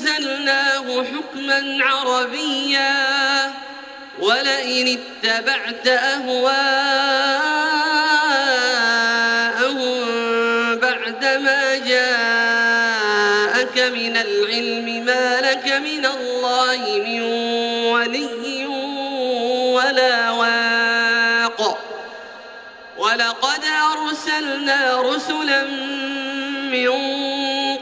أنزلناه حكما عربيا ولئن اتبعت أهواءهم بعدما جاءك من العلم ما لك من الله من ولي ولا واق ولقد أرسلنا رسلا من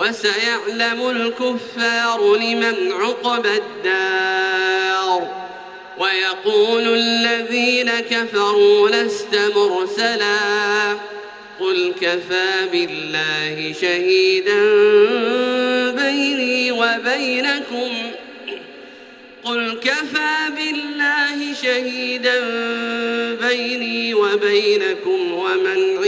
وسيعلم الكفار لمن عقب الدار ويقول الذين كفروا لست مرسلا قل كفى بالله شهيدا بيني وبينكم قل كفى بالله شهيدا بيني وبينكم ومن